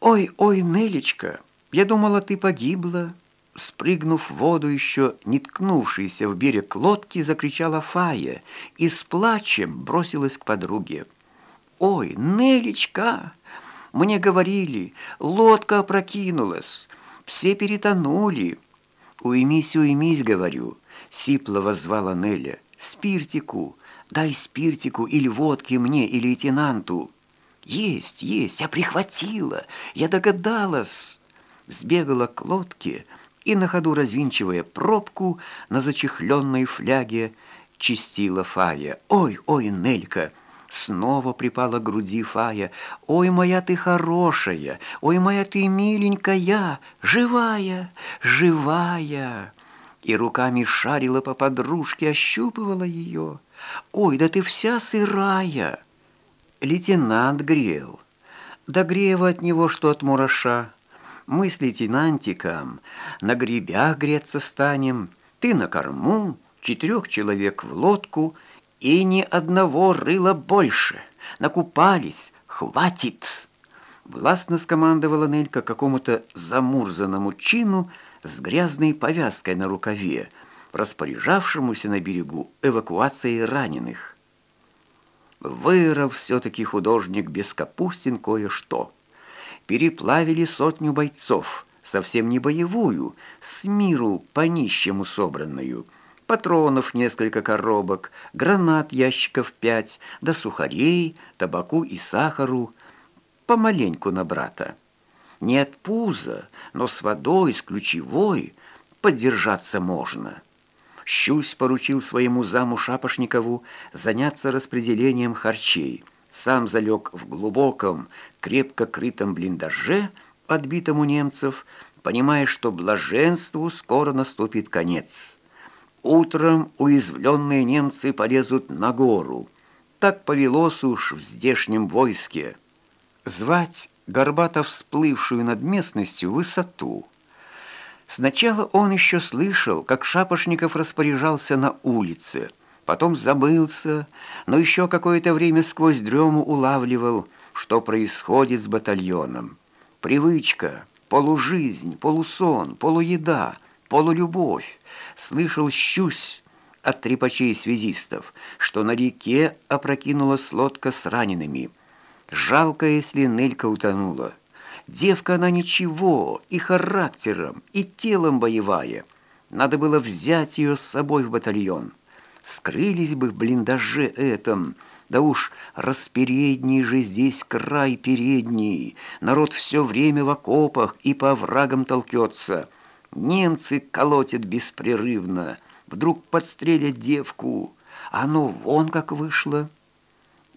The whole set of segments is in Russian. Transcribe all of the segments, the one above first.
«Ой, ой, Нелечка, я думала, ты погибла!» Спрыгнув в воду еще не ткнувшейся в берег лодки, закричала Фая и с плачем бросилась к подруге. «Ой, Нелечка! Мне говорили, лодка опрокинулась, все перетонули!» «Уймись, уймись, — говорю!» — сипло воззвала Неля. «Спиртику! Дай спиртику или водки мне, и лейтенанту!» «Есть, есть, я прихватила, я догадалась!» Сбегала к лодке и, на ходу развинчивая пробку на зачехленной фляге, чистила Фая. «Ой, ой, Нелька!» Снова припала к груди Фая. «Ой, моя ты хорошая! Ой, моя ты миленькая! Живая! Живая!» И руками шарила по подружке, ощупывала ее. «Ой, да ты вся сырая!» Лейтенант грел. Да грева от него, что от мураша. Мы с лейтенантиком на гребях греться станем. Ты на корму, четырех человек в лодку, и ни одного рыла больше. Накупались, хватит!» Властно скомандовала Нелька какому-то замурзанному чину с грязной повязкой на рукаве, распоряжавшемуся на берегу эвакуацией раненых. Вырыл все-таки художник без кое-что. Переплавили сотню бойцов, совсем не боевую, с миру по-нищему собранную. Патронов несколько коробок, гранат ящиков пять, да сухарей, табаку и сахару. Помаленьку на брата. Не от пуза, но с водой, с ключевой поддержаться можно». Щусь поручил своему заму Шапошникову заняться распределением харчей. Сам залег в глубоком, крепко крытом блиндаже, отбитом у немцев, понимая, что блаженству скоро наступит конец. Утром уязвленные немцы полезут на гору. Так повелось уж в здешнем войске. Звать горбато всплывшую над местностью высоту – Сначала он еще слышал, как Шапошников распоряжался на улице, потом забылся, но еще какое-то время сквозь дрему улавливал, что происходит с батальоном. Привычка, полужизнь, полусон, полуеда, полулюбовь. Слышал щусь от трепачей-связистов, что на реке опрокинулась лодка с ранеными. Жалко, если Нелька утонула. Девка она ничего, и характером, и телом боевая. Надо было взять ее с собой в батальон. Скрылись бы в блиндаже этом, да уж распередний же здесь край передний. Народ все время в окопах и по врагам толкется. Немцы колотят беспрерывно. Вдруг подстрелят девку. Оно вон как вышло.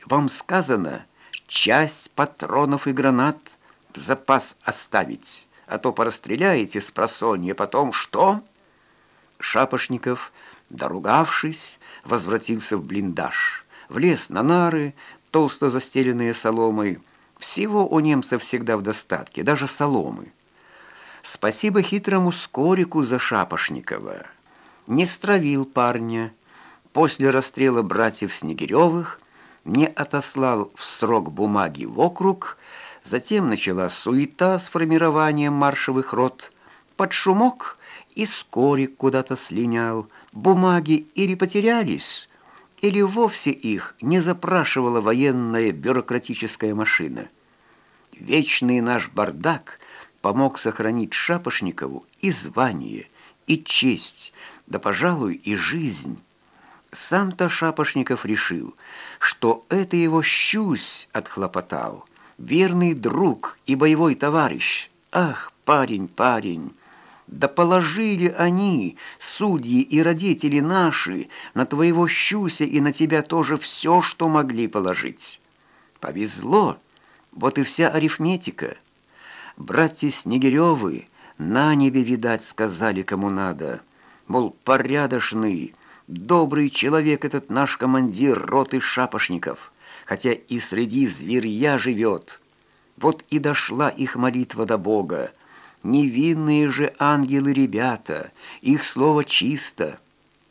Вам сказано, часть патронов и гранат — запас оставить, а то порастреляете с просонья, потом что?» Шапошников, доругавшись, возвратился в блиндаж, влез на нары, толсто застеленные соломой. Всего у немцев всегда в достатке, даже соломы. Спасибо хитрому Скорику за Шапошникова. Не стравил парня. После расстрела братьев Снегиревых не отослал в срок бумаги в округ, Затем началась суета с формированием маршевых рот. Под шумок и скорик куда-то слинял. Бумаги или потерялись, или вовсе их не запрашивала военная бюрократическая машина. Вечный наш бардак помог сохранить Шапошникову и звание, и честь, да, пожалуй, и жизнь. Сам-то Шапошников решил, что это его щусь отхлопотал – верный друг и боевой товарищ. Ах, парень, парень! Да положили они, судьи и родители наши, на твоего щуся и на тебя тоже все, что могли положить. Повезло, вот и вся арифметика. Братья Снегиревы на небе, видать, сказали кому надо. Мол, порядочный, добрый человек этот наш командир роты шапошников хотя и среди зверья живет. Вот и дошла их молитва до Бога. Невинные же ангелы ребята, их слово чисто –